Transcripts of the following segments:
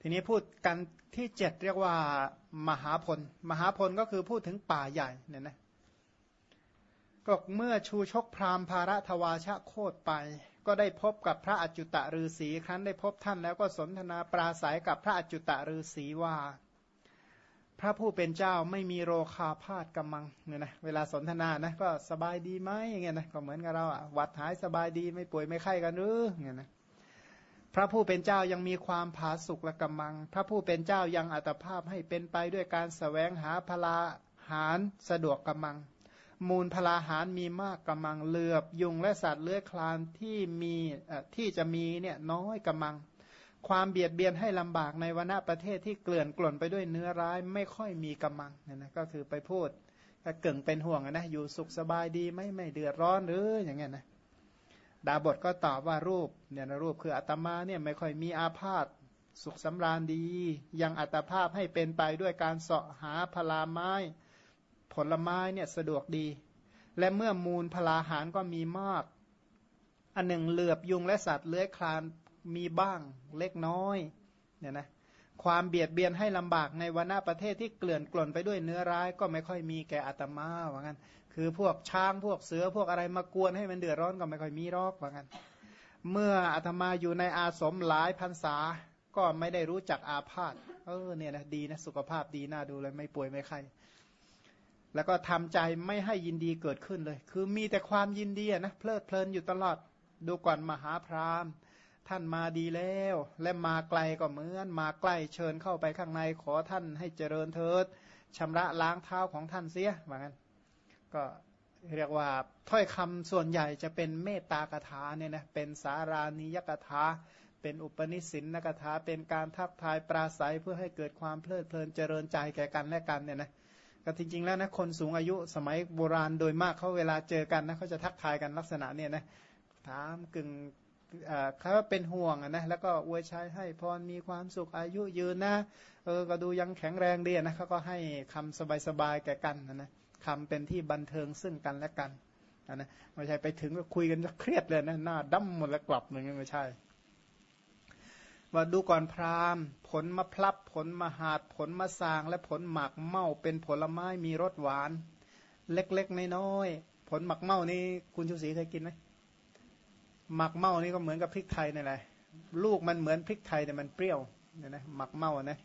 ทีนี้พูดกันที่เจ็ดเรียกว่ามหาพล มหาพลก็คือพูดถึงป่าใหญ่เนี่ยนะก็เมื่อชูชกพราหมณ์ภาระทวาชะโคตไป ก็ได้พบกับพระอจุตะฤาษีครั้นได้พบท่านแล้วก็สนทนาปราศัยกับพระอจุตะฤาษีว่า พระผู้เป็นเจ้าไม่มีโรคาพาธกำมังเนี่ยนะเวลาสนทนานะก็สบายดีไหมอย่างเงี้ยนะก็เหมือนกับเราอะวัดหายสบายดีไม่ป่วยไม่ไข้กันหรืออย่างเงี้ยนะ ระผู้เป็นเจ้ายังมีความผาสุกและกำมัง พระผู้เป็นเจ้ายังอัตภาพให้เป็นไปด้วยการสแสวงหาพลาหารสะดวกกำมัง มูลพลาหารมีมากกำมังเหลือบ ยุงและสัตว์เลื้อยคลานที่มีที่จะมีเนี่ยน้อยกำมัง ความเบียดเบียนให้ลำบากในวณประเทศที่เกลื่อนกล่นไปด้วยเนื้อร้ายไม่ค่อยมีกำมังเนี่ยนะก็คือไปพูดเก่งเป็นห่วงนะอยู่สุขสบายดีไม่ไม่เดือดร้อนหรืออย่างเงี้ยนะ ดาบทก็ตอบว่ารูปเนี่ยนะรูปคืออัตมาเนี่ยไม่ค่อยมีอาพาธสุขสำราญดี ยังอัตภาพให้เป็นไปด้วยการเสาะหาพลาไม้ ผลไม้เนี่ยสะดวกดี และเมื่อมูลพลาหารก็มีมาก อันหนึ่งเหลือบยุงและสัตว์เลื้อยคลานมีบ้างเล็กน้อยเนี่ยนะความเบียดเบียนให้ลำบากในวนาประเทศที่เกลื่อนกล่นไปด้วยเนื้อร้ายก็ไม่ค่อยมีแก่อัตมาว่างั้น คือพวกช้างพวกเสือพวกอะไรมากวนให้มันเดือดร้อนก็ไม่ค่อยมีรอกว่างั้น เมื่ออาตมาอยู่ในอาสมหลายพรรษา ก็ไม่ได้รู้จักอาพาธเออเนี่ยนะดีนะสุขภาพดีน่าดูเลยไม่ป่วยไม่ไข้แล้วก็ทำใจไม่ให้ยินดีเกิดขึ้นเลย คือมีแต่ความยินดีนะเพลิดเพลินอยู่ตลอด ดูก่อนมหาพรามท่านมาดีแล้ว และมาไกลก็เหมือน มาใกล้เชิญเข้าไปข้างในขอท่านให้เจริญเถิดชำระล้างเท้าของท่านเสียเหมือน ก็เรียกว่าถ้อยคำส่วนใหญ่จะเป็นเมตตากถาเนี่ยนะเป็นสารานิยกถาเป็นอุปนิสินนกถาเป็นการทักทายปราศัยเพื่อให้เกิดความเพลิดเพลินเจริญใจแก่กันและกันเนี่ยนะก็จริงๆแล้วนะคนสูงอายุสมัยโบราณโดยมากเขาเวลาเจอกันนะเขาจะทักทายกันลักษณะเนี่ยนะถามกึ่งเขาเป็นห่วงนะแล้วก็อวยชัยให้พรมีความสุขอายุยืนนะเออก็ดูยังแข็งแรงดีนะเขาก็ให้คำสบายๆแก่กันนะนะ คำเป็นที่บันเทิงซึ่งกันและกันนะไม่ใช่ไปถึงก็คุยกันจะเครียดเลยนะหน้าดั้มหมดแล้วกลับหนึ่งไม่ใช่ ว่าดูก่อนพราหมณ์ ผลมะพลับผลมหาดผลมะสางและผลหมากเมาเป็นผลไม้มีรสหวาน เล็กๆน้อยๆผลหมักเมานี่คุณชูศรีเคยกินไหมหมักเมานี่ก็เหมือนกับพริกไทยนี่แหละลูกมันเหมือนพริกไทยแต่มันเปรี้ยวเนี่ยนะหมักเมานะ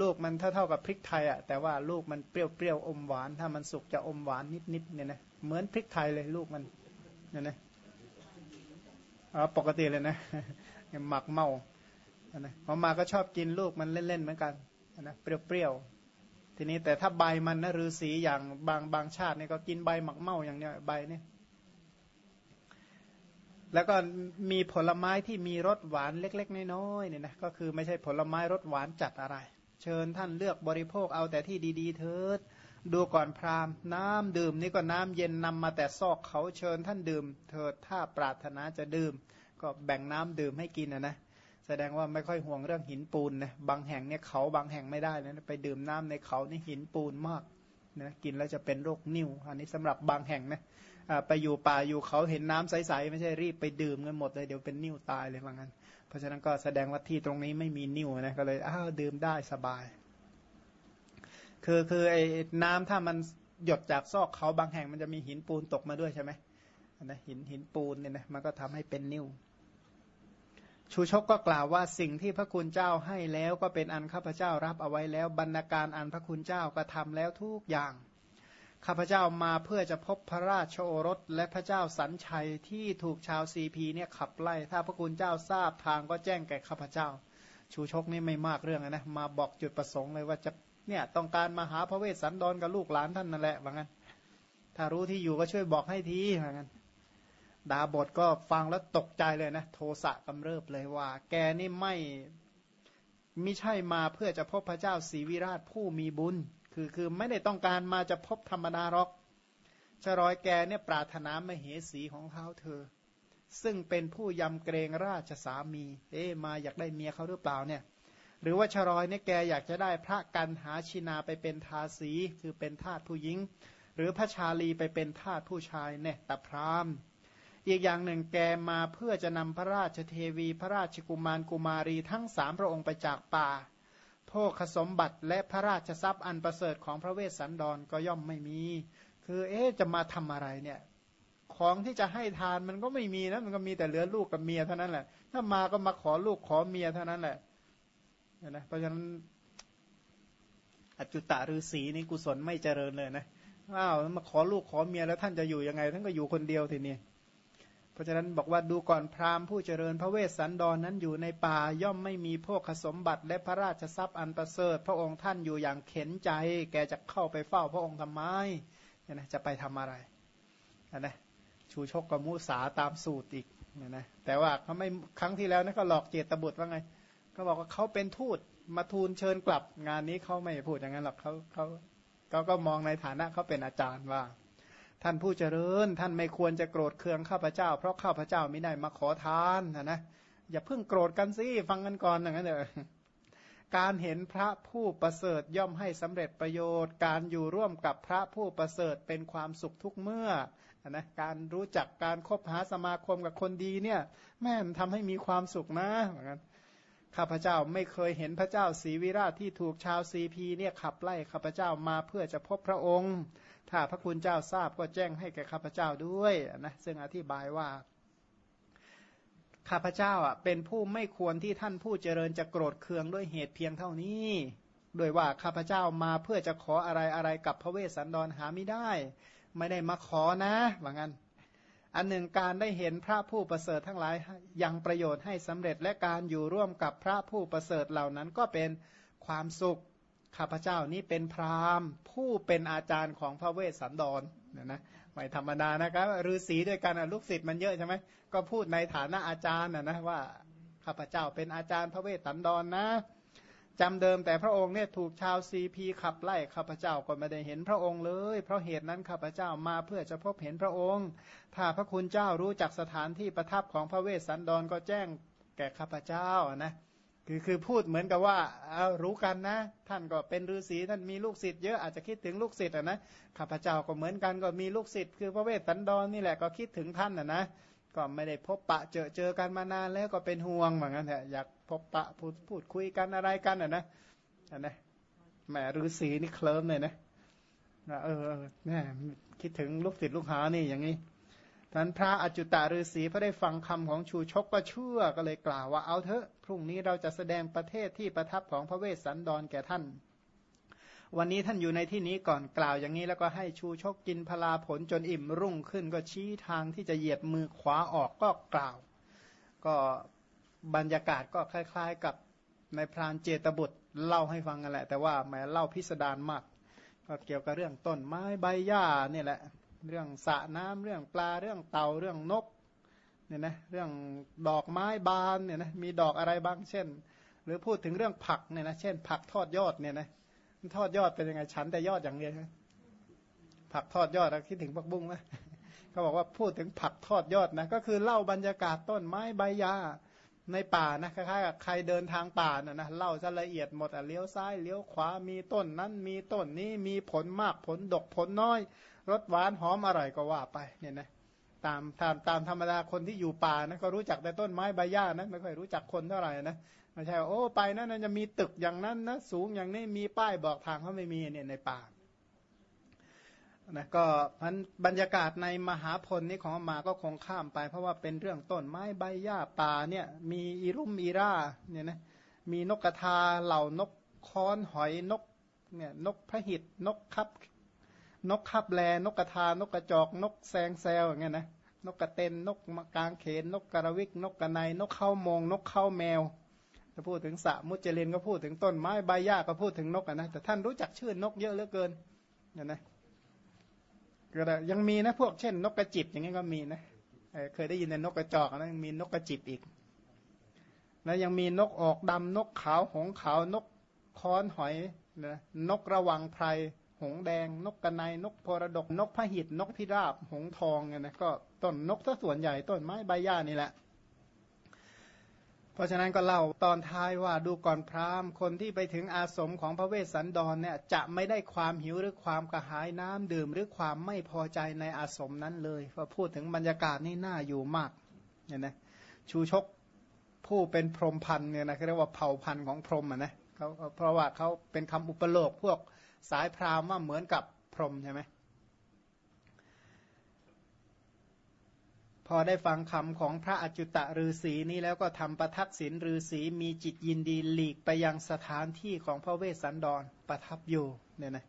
ลูกมันเท่าเท่ากับพริกไทยอะแต่ว่าลูกมันเปรี้ยวๆอมหวาน ถ้ามันสุกจะอมหวานนิดๆเนี่ยนะเหมือนพริกไทยเลยลูกมันเนี่ยนะอ๋อปกติเลยนะหมักเมานะพอมาก็ชอบกินลูกมันเล่นๆเหมือนกันนะเปรี้ยวๆทีนี้แต่ถ้าใบมันนะฤาษีอย่างบางบางชาติเนี่ยก็กินใบหมักเมาอย่างเนี้ยใบเนี่ยแล้วก็มีผลไม้ที่มีรสหวานเล็ก ๆ น้อยๆเนี่ยนะก็คือไม่ใช่ผลไม้รสหวานจัดอะไร เชิญท่านเลือกบริโภคเอาแต่ที่ดีๆเถิด ดูก่อนพราหมณ์ น้ำดื่มนี่ก็น้ำเย็นนำมาแต่ซอกเขาเชิญท่านดื่ม เถิดถ้าปรารถนาจะดื่ม ก็แบ่งน้ำดื่มให้กินนะนะแสดงว่าไม่ค่อยห่วงเรื่องหินปูนนะบางแห่งเนี่ยเขาบางแห่งไม่ได้เลยนะไปดื่มน้ำในเขานี่หินปูนมากนะกินแล้วจะเป็นโรคนิ่ว อันนี้สำหรับบางแห่งนะไปอยู่ป่าอยู่เขาเห็นน้ำใสๆไม่ใช่รีบไปดื่มกันหมดเลยเดี๋ยวเป็นนิ่วตายเลยว่างั้นเพราะฉะนั้นก็แสดงว่าที่ตรงนี้ไม่มีนิ่วนะก็เลยอ้าวดื่มได้สบาย คือคือไอ้น้ำถ้ามันหยดจากซอกเขาบางแห่งมันจะมีหินปูนตกมาด้วยใช่ไหมนะหินหินปูนเนี่ยนะมันก็ทำให้เป็นนิ่วชูชกก็กล่าวว่าสิ่งที่พระคุณเจ้าให้แล้วก็เป็นอันข้าพเจ้ารับเอาไว้แล้วบรรณาการอันพระคุณเจ้าก็ทำแล้วทุกอย่าง ข้าพเจ้ามาเพื่อจะพบพระราชโอรสและพระเจ้าสันชัยที่ถูกชาวซีพีเนี่ยขับไล่ ถ้าพระคุณเจ้าทราบทางก็แจ้งแก่ข้าพเจ้า ชูชกนี่ไม่มากเรื่องนะ มาบอกจุดประสงค์เลยว่าจะเนี่ยต้องการมาหาพระเวสสันดรกับลูกหลานท่านนั่นแหละว่างั้น ถ้ารู้ที่อยู่ก็ช่วยบอกให้ทีว่างั้น ดาบทก็ฟังแล้วตกใจเลยนะ โทสะกำเริบเลยว่า แกนี่ไม่ไม่ใช่มาเพื่อจะพบพระเจ้าศรีวิราชผู้มีบุญ คือคือไม่ได้ต้องการมาจะพบธรรมดาหรอกชรอยแกเนี่ยปรารถนามเหสีของเขาเธอ ซึ่งเป็นผู้ยำเกรงราชสามี เอ๊มาอยากได้เมียเขาหรือเปล่าเนี่ย หรือว่าชรอยเนี่ยแกอยากจะได้พระกันหาชินาไปเป็นทาสีคือเป็นทาสผู้หญิง หรือพระชาลีไปเป็นทาสผู้ชายเนี่ยแต่พรามอีกอย่างหนึ่งแกมาเพื่อจะนำพระราชเทวี พระราชกุมารกุมารีทั้งสามพระองค์ไปจากป่า คสมบัติและพระราชทรัพย์อันประเสริฐของพระเวสสันดรก็ย่อมไม่มี คือเอ๊จะมาทำอะไรเนี่ยของที่จะให้ทานมันก็ไม่มีนะมันก็มีแต่เหลือลูกกับเมียเท่านั้นแหละ ถ้ามาก็มาขอลูกขอเมียเท่านั้นแหละนะเพราะฉะนั้นอจุตะฤาษีนี่กุศลไม่เจริญเลยนะอ้าวมาขอลูกขอเมียแล้วท่านจะอยู่ยังไง ท่านก็อยู่คนเดียวทีนี้ เพราะฉะนั้นบอกว่าดูก่อนพราหมณ์ผู้เจริญพระเวสสันดรนนั้นอยู่ในป่าย่อมไม่มีพวกสมบัติและพระราชทรัพย์อันประเสริฐ พระองค์ท่านอยู่อย่างเข็นใจ แกจะเข้าไปเฝ้าพระองค์ทำไมเนี่ยนะจะไปทำอะไรนะชูชกกมุสาตามสูตรอีกเนี่ยนะแต่ว่าเขาไม่ครั้งที่แล้วนะก็หลอกเจตบุตรว่าไง ก็บอกว่าเขาเป็นทูตมาทูลเชิญกลับงานนี้เขาไม่พูดอย่างนั้นหรอกเขาเขาเขาก็มองในฐานะเขาเป็นอาจารย์ว่า ท่านผู้เจริญ ท่านไม่ควรจะโกรธเคืองข้าพเจ้า เพราะข้าพเจ้าไม่ได้มาขอทานนะนะอย่าเพิ่งโกรธกันสิฟังกันก่อนอย่างนั้นเลยการเห็นพระผู้ประเสริฐย่อมให้สำเร็จประโยชน์ การอยู่ร่วมกับพระผู้ประเสริฐเป็นความสุขทุกเมื่อนะการรู้จักการคบหาสมาคมกับคนดีเนี่ย แม่มันทำให้มีความสุขนะเหมือนกันข้าพเจ้าไม่เคยเห็นพระเจ้าศรีวิราชที่ถูกชาวซีพีเนี่ยขับไล่ข้าพเจ้ามาเพื่อจะพบพระองค์ ถ้าพระคุณเจ้าทราบก็แจ้งให้แก่ข้าพเจ้าด้วยนะซึ่งอธิบายว่าข้าพเจ้าอะเป็นผู้ไม่ควรที่ท่านผู้เจริญจะโกรธเคืองด้วยเหตุเพียงเท่านี้โดยว่าข้าพเจ้ามาเพื่อจะขออะไรอะไรกับพระเวสสันดรหาไม่ได้ ไม่ได้มาขอนะว่างั้น อันหนึ่งการได้เห็นพระผู้ประเสริฐทั้งหลายยังประโยชน์ให้สำเร็จและการอยู่ร่วมกับพระผู้ประเสริฐเหล่านั้นก็เป็นความสุข ข้าพเจ้านี้เป็นพราหมณ์ ผู้เป็นอาจารย์ของพระเวสสันดรเนี่ยนะไม่ธรรมดานะครับฤาษีด้วยกันลูกศิษย์มันเยอะใช่ไหมก็พูดในฐานะอาจารย์นะนะว่าข้าพเจ้าเป็นอาจารย์พระเวสสันดรนะจำเดิมแต่พระองค์เนี่ยถูกชาวสีพีขับไล่ข้าพเจ้าก็ไม่ได้เห็นพระองค์เลย เพราะเหตุนั้นข้าพเจ้ามาเพื่อจะพบเห็นพระองค์ ถ้าพระคุณเจ้ารู้จักสถานที่ประทับของพระเวสสันดรก็แจ้งแก่ข้าพเจ้านะ คือคือพูดเหมือนกับว่าเอารู้กันนะ ท่านก็เป็นฤาษีท่านมีลูกศิษย์เยอะอาจจะคิดถึงลูกศิษย์อะนะข้าพเจ้าก็เหมือนกันก็มีลูกศิษย์คือพระเวสสันดรนี่แหละก็คิดถึงท่านนะนะก็ไม่ได้พบปะเจอเจอกันมานานแล้วก็เป็นห่วงเหมือนกันแหละอยากพบปะพูดพูดคุยกันอะไรกันอะนะอันนะแหมฤาษีนี่เคลิ้มเลยนะเออแม่คิดถึงลูกศิษย์ลูกหานี่อย่างนี้ นั้นพระอจุตตาฤาษีพอได้ฟังคำของชูชกก็เชื่อก็เลยกล่าวว่าเอาเถอะ พรุ่งนี้เราจะแสดงประเทศที่ประทับของพระเวสสันดรแก่ท่าน วันนี้ท่านอยู่ในที่นี้ก่อนกล่าวอย่างนี้แล้วก็ให้ชูชกกินพลาผลจนอิ่มรุ่งขึ้นก็ชี้ทางที่จะเหยียบมือขวาออกก็กล่าว ก็บรรยากาศก็คล้าย ๆ กับในพรานเจตบุตรเล่าให้ฟังกันแหละ แต่ว่าแหมเล่าพิสดารมาก ก็เกี่ยวกับเรื่องต้นไม้ใบหญ้านี่แหละ เรื่องสระน้ำเรื่องปลาเรื่องเต่าเรื่องนกเนี่ยนะเรื่องดอกไม้บานเนี่ยนะมีดอกอะไรบ้างเช่น หรือพูดถึงเรื่องผักเนี่ยนะเช่น ผักทอดยอดเนี่ยนะทอดยอดเป็นยังไงฉันแต่ยอดอย่างเดียวผักทอดยอดเราคิดถึงผักบุ้งไหมเขาบอกว่าพูดถึงผักทอดยอดนะก็คือเล่าบรรยากาศต้นไม้ใบหญ้า ในป่านะคล้ายๆกับใครเดินทางป่าน่ะนะเล่าจะละเอียดหมดอะเลี้ยวซ้ายเลี้ยวขวามีต้นนั้นมีต้นนี้มีผลมากผลดกผลน้อยรสหวานหอมอร่อยก็ว่าไปเนี่ยนะตามตามตามธรรมดาคนที่อยู่ป่านะก็รู้จักแต่ต้นไม้ใบหญ้านะไม่ค่อยรู้จักคนเท่าไหร่นะไม่ใช่โอ้ไปนะั่นจะมีตึกอย่างนั้นนะสูงอย่างนี้มีป้ายบอกทางเขาไม่มีเนี่ยในป่า นะก็พันบรรยากาศในมหาพลนี้ของมาก็คงข้ามไป เพราะว่าเป็นเรื่องต้นไม้ใบหญ้าป่าเนี่ยมีอีรุ่มอีร่าเนี่ยนะมีนกกระทาเหล่านกค้อนหอยนกเนี่ยนกพระหิตนกคับ นกคับแลนกกระทานกกระจอกนกแซงแซวอย่างเงี้ยนะนกกระเต็นนกมากางเขนนกกระวิกนกกระไนนกเข้ามง นกเข้าแมวจะพูดถึงสะมุจเจรินก็พูดถึงต้นไม้ใบหญ้าก็พูดถึงนกนะแต่ท่านรู้จักชื่อนกเยอะเหลือเกินเนี่ยนะ ก็ได้ยังมีนะพวกเช่น นกกระจิบอย่างเงี้ยก็มีนะเคยได้ยินในนกกระจอกนะยังมีนกกระจิบอีกแล้วยังมีนกออกดำนกขาวหงขาวนกค้อนหอยนะนกระวังไพรหงแดง นกกระไนนกพรดก นกพหิตนกพิราบหงทองเนี่ยนะก็ต้นนกถ้าส่วนใหญ่ต้นไม้ใบหญ้านี่แหละ เพราะฉะนั้นก็เล่าตอนท้ายว่าดูก่อนพราหมณ์ คนที่ไปถึงอาสมของพระเวสสันดรเนี่ยจะไม่ได้ความหิวหรือความกระหายน้ำดื่ม หรือความไม่พอใจในอาสมนั้นเลยพอพูดถึงบรรยากาศนี่น่าอยู่มากเนี่ยนะชูชกผู้เป็นพรหมพันธ์เนี่ยนะเรียกว่าเผ่าพันธ์ของพรหมอะนะเขาเพราะว่าเขาเป็นคำอุปโลกพวกสายพราหมณ์ว่าเหมือนกับพรหมใช่ไหม พอได้ฟังคำของพระอจุตะฤาษีนี้แล้วก็ทำประทักษิณฤาษีมีจิตยินดีหลีกไปยังสถานที่ของพระเวสสันดรประทับอยู่เนี่ยนะ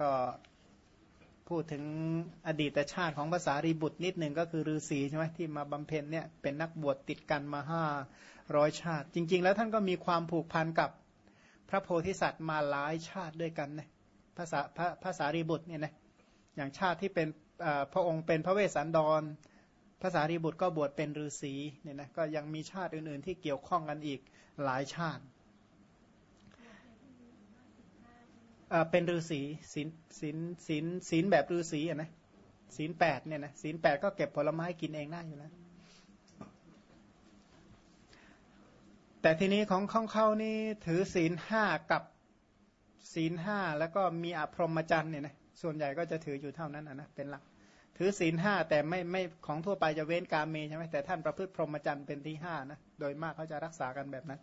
ก็พูดถึงอดีตชาติของภาษารีบุตรนิดหนึ่งก็คือฤาษีใช่ไหมที่มาบำเพ็ญเนี่ยเป็นนักบวชติดกันมาห้าร้อยชาติ จริง ๆ แล้วท่านก็มีความผูกพันกับพระโพธิสัตว์มาหลายชาติด้วยกันนะภาษาพระภาษารีบุตรเนี่ยนะอย่างชาติที่เป็นพระองค์เป็นพระเวสสันดราษารีบุตรก็บวชเป็นฤาษีเนี่ยนะก็ยังมีชาติอื่นๆ ที่เกี่ยวข้องกันอีกหลายชาติเป็นฤาษีศีลศีลศีลศีลแบบฤาษีอะนะศีลแปดเนี่ยนะศีลแปดก็เก็บผลไม้กินเองได้อยู่แล้วแต่ทีนี้ของข้องเข้านี่ถือศีลห้ากับศีลห้าแล้วก็มีอภรมจันเนี่ยนะส่วนใหญ่ก็จะถืออยู่เท่านั้นนะเป็นหลัก ถือศีลห้าแต่ไม่ไม่ของทั่วไปจะเว้นกาเมใช่ไหมแต่ท่านประพฤติพรหมจรรย์เป็นที่ห้านะโดยมากเขาจะรักษากันแบบนั้น